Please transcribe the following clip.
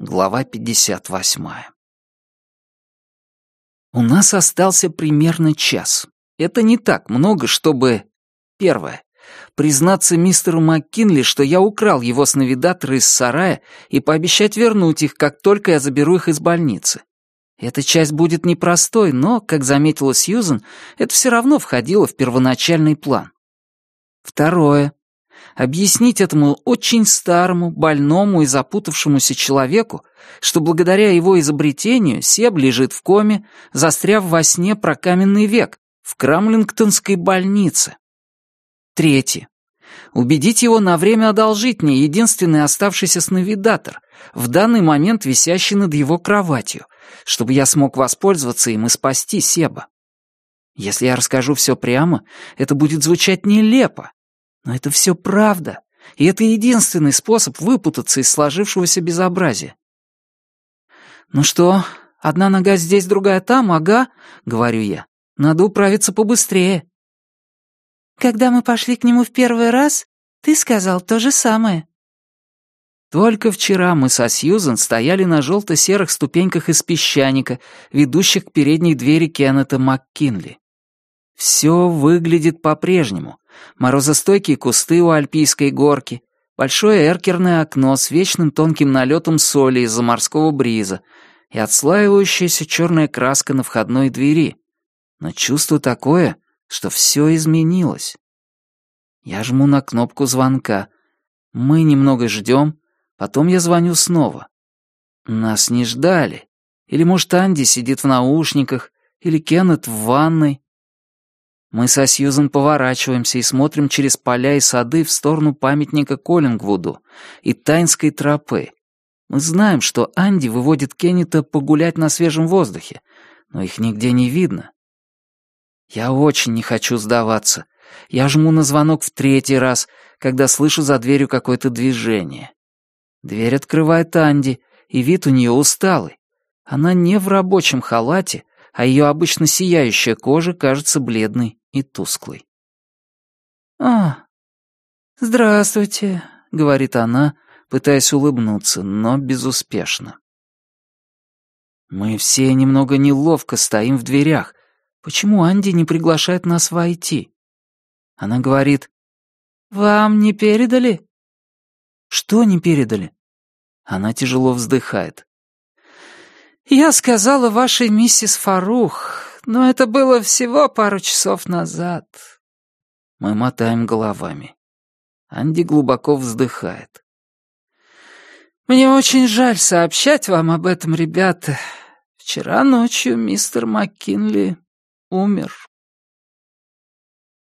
Глава 58 У нас остался примерно час. Это не так много, чтобы... Первое. Признаться мистеру МакКинли, что я украл его сновидатора из сарая и пообещать вернуть их, как только я заберу их из больницы. Эта часть будет непростой, но, как заметила Сьюзен, это все равно входило в первоначальный план. Второе. Объяснить этому очень старому, больному и запутавшемуся человеку, что благодаря его изобретению Себ лежит в коме, застряв во сне про каменный век в Крамлингтонской больнице. Третье. Убедить его на время одолжить мне единственный оставшийся сновидатор, в данный момент висящий над его кроватью, чтобы я смог воспользоваться им и спасти Себа. Если я расскажу все прямо, это будет звучать нелепо. Но это все правда, и это единственный способ выпутаться из сложившегося безобразия. «Ну что, одна нога здесь, другая там, ага», — говорю я. «Надо управиться побыстрее». «Когда мы пошли к нему в первый раз, ты сказал то же самое», только вчера мы со Сьюзен стояли на желто-серых ступеньках из песчаника, ведущих к передней двери Кеннета МакКинли. Все выглядит по-прежнему. Морозостойкие кусты у Альпийской горки, большое эркерное окно с вечным тонким налетом соли из-за морского бриза и отслаивающаяся черная краска на входной двери. Но чувство такое, что все изменилось. Я жму на кнопку звонка. Мы немного ждем, Потом я звоню снова. Нас не ждали. Или, может, Анди сидит в наушниках, или Кеннет в ванной. Мы со Сьюзен поворачиваемся и смотрим через поля и сады в сторону памятника Коллингвуду и Тайнской тропы. Мы знаем, что Анди выводит Кеннета погулять на свежем воздухе, но их нигде не видно. Я очень не хочу сдаваться. Я жму на звонок в третий раз, когда слышу за дверью какое-то движение. Дверь открывает Анди, и вид у нее усталый. Она не в рабочем халате, а ее обычно сияющая кожа кажется бледной и тусклой. «А, здравствуйте», — говорит она, пытаясь улыбнуться, но безуспешно. Мы все немного неловко стоим в дверях. Почему Анди не приглашает нас войти? Она говорит, «Вам не передали?» «Что не передали?» Она тяжело вздыхает. «Я сказала вашей миссис Фарух, но это было всего пару часов назад». Мы мотаем головами. Анди глубоко вздыхает. «Мне очень жаль сообщать вам об этом, ребята. Вчера ночью мистер МакКинли умер».